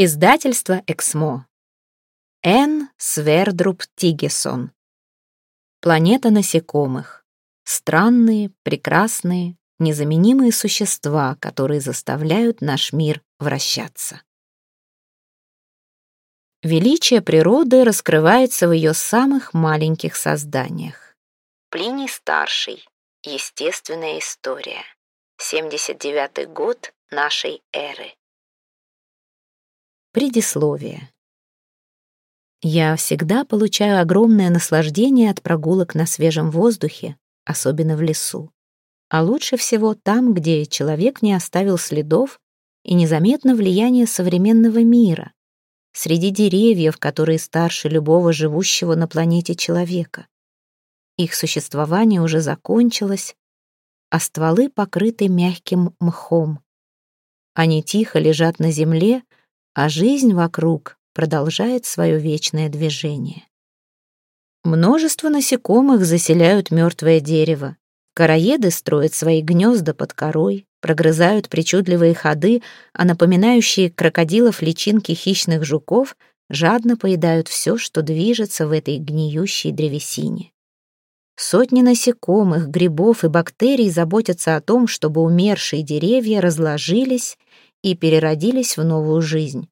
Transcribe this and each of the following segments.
Издательство «Эксмо». Н. Свердруб Тигесон. Планета насекомых. Странные, прекрасные, незаменимые существа, которые заставляют наш мир вращаться. Величие природы раскрывается в ее самых маленьких созданиях. Плиний Старший. Естественная история. 79 год нашей эры. Предисловие. Я всегда получаю огромное наслаждение от прогулок на свежем воздухе, особенно в лесу. А лучше всего там, где человек не оставил следов и незаметно влияние современного мира, среди деревьев, которые старше любого живущего на планете человека. Их существование уже закончилось, а стволы покрыты мягким мхом. Они тихо лежат на земле, а жизнь вокруг продолжает свое вечное движение. Множество насекомых заселяют мертвое дерево. Короеды строят свои гнезда под корой, прогрызают причудливые ходы, а напоминающие крокодилов личинки хищных жуков жадно поедают все, что движется в этой гниющей древесине. Сотни насекомых, грибов и бактерий заботятся о том, чтобы умершие деревья разложились и переродились в новую жизнь.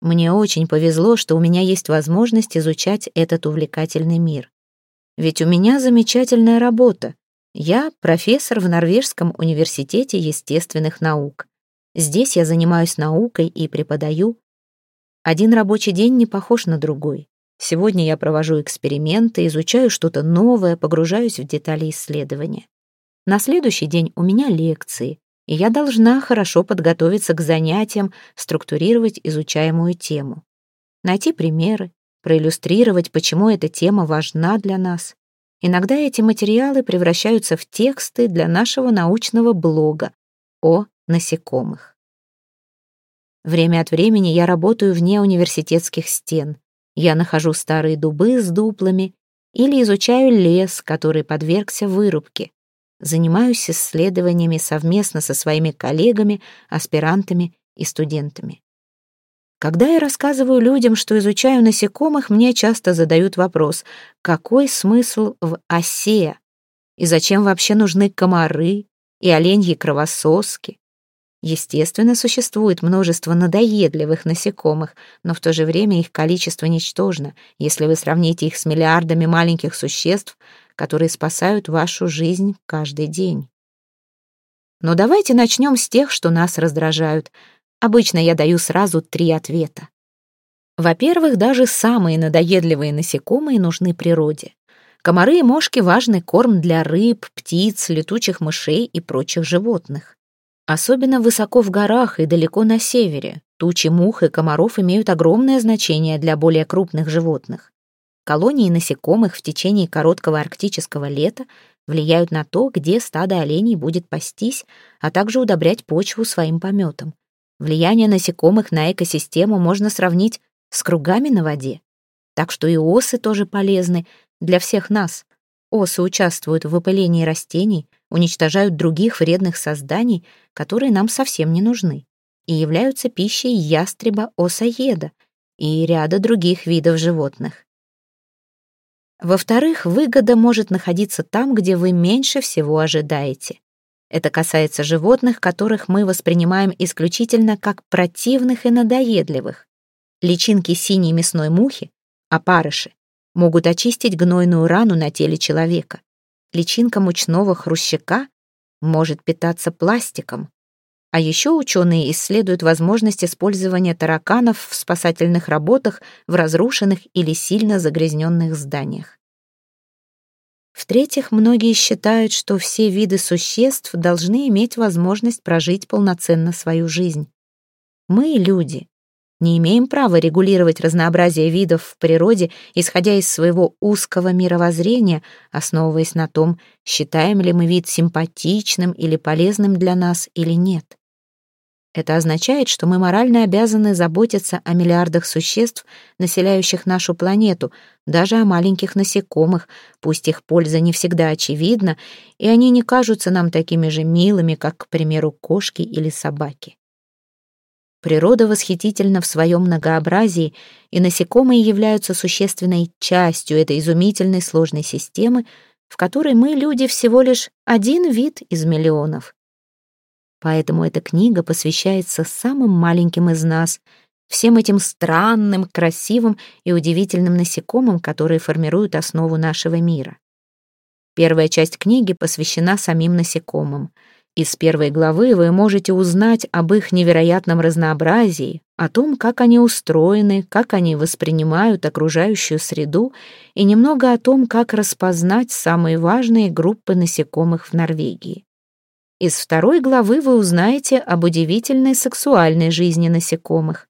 Мне очень повезло, что у меня есть возможность изучать этот увлекательный мир. Ведь у меня замечательная работа. Я профессор в Норвежском университете естественных наук. Здесь я занимаюсь наукой и преподаю. Один рабочий день не похож на другой. Сегодня я провожу эксперименты, изучаю что-то новое, погружаюсь в детали исследования. На следующий день у меня лекции, и я должна хорошо подготовиться к занятиям, структурировать изучаемую тему, найти примеры, проиллюстрировать, почему эта тема важна для нас. Иногда эти материалы превращаются в тексты для нашего научного блога о насекомых. Время от времени я работаю вне университетских стен. Я нахожу старые дубы с дуплами или изучаю лес, который подвергся вырубке занимаюсь исследованиями совместно со своими коллегами, аспирантами и студентами. Когда я рассказываю людям, что изучаю насекомых, мне часто задают вопрос, какой смысл в осе? И зачем вообще нужны комары и оленьи кровососки? Естественно, существует множество надоедливых насекомых, но в то же время их количество ничтожно, если вы сравните их с миллиардами маленьких существ, которые спасают вашу жизнь каждый день. Но давайте начнем с тех, что нас раздражают. Обычно я даю сразу три ответа. Во-первых, даже самые надоедливые насекомые нужны природе. Комары и мошки — важный корм для рыб, птиц, летучих мышей и прочих животных. Особенно высоко в горах и далеко на севере. Тучи мух и комаров имеют огромное значение для более крупных животных. Колонии насекомых в течение короткого арктического лета влияют на то, где стадо оленей будет пастись, а также удобрять почву своим пометом. Влияние насекомых на экосистему можно сравнить с кругами на воде. Так что и осы тоже полезны для всех нас. Осы участвуют в выпылении растений, уничтожают других вредных созданий, которые нам совсем не нужны, и являются пищей ястреба-осоеда и ряда других видов животных. Во-вторых, выгода может находиться там, где вы меньше всего ожидаете. Это касается животных, которых мы воспринимаем исключительно как противных и надоедливых. Личинки синей мясной мухи, опарыши, могут очистить гнойную рану на теле человека. Личинка мучного хрущака может питаться пластиком. А еще ученые исследуют возможность использования тараканов в спасательных работах в разрушенных или сильно загрязненных зданиях. В-третьих, многие считают, что все виды существ должны иметь возможность прожить полноценно свою жизнь. Мы, люди, не имеем права регулировать разнообразие видов в природе, исходя из своего узкого мировоззрения, основываясь на том, считаем ли мы вид симпатичным или полезным для нас или нет. Это означает, что мы морально обязаны заботиться о миллиардах существ, населяющих нашу планету, даже о маленьких насекомых, пусть их польза не всегда очевидна, и они не кажутся нам такими же милыми, как, к примеру, кошки или собаки. Природа восхитительна в своем многообразии, и насекомые являются существенной частью этой изумительной сложной системы, в которой мы, люди, всего лишь один вид из миллионов. Поэтому эта книга посвящается самым маленьким из нас, всем этим странным, красивым и удивительным насекомым, которые формируют основу нашего мира. Первая часть книги посвящена самим насекомым — из первой главы вы можете узнать об их невероятном разнообразии, о том, как они устроены, как они воспринимают окружающую среду и немного о том, как распознать самые важные группы насекомых в Норвегии. Из второй главы вы узнаете об удивительной сексуальной жизни насекомых.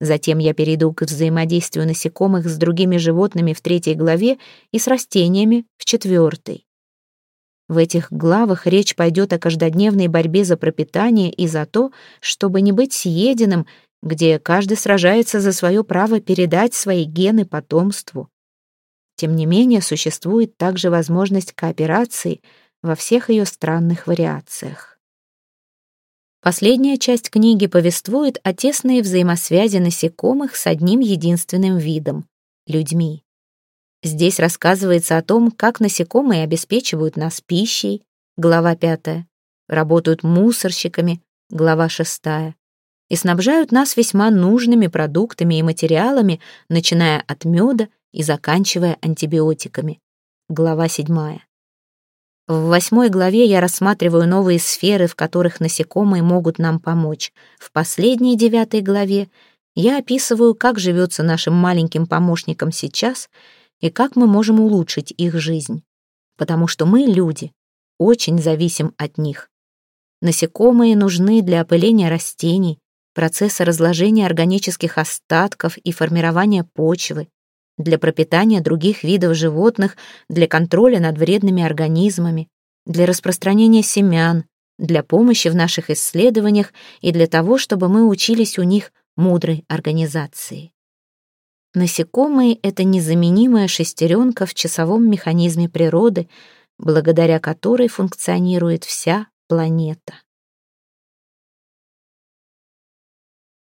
Затем я перейду к взаимодействию насекомых с другими животными в третьей главе и с растениями в четвертой. В этих главах речь пойдет о каждодневной борьбе за пропитание и за то, чтобы не быть съеденным, где каждый сражается за свое право передать свои гены потомству. Тем не менее, существует также возможность кооперации во всех ее странных вариациях. Последняя часть книги повествует о тесной взаимосвязи насекомых с одним единственным видом — людьми. Здесь рассказывается о том, как насекомые обеспечивают нас пищей, глава 5, работают мусорщиками, глава 6, и снабжают нас весьма нужными продуктами и материалами, начиная от меда и заканчивая антибиотиками, глава 7. В восьмой главе я рассматриваю новые сферы, в которых насекомые могут нам помочь. В последней девятой главе я описываю, как живется нашим маленьким помощникам сейчас — и как мы можем улучшить их жизнь. Потому что мы, люди, очень зависим от них. Насекомые нужны для опыления растений, процесса разложения органических остатков и формирования почвы, для пропитания других видов животных, для контроля над вредными организмами, для распространения семян, для помощи в наших исследованиях и для того, чтобы мы учились у них мудрой организации. Насекомые — это незаменимая шестеренка в часовом механизме природы, благодаря которой функционирует вся планета.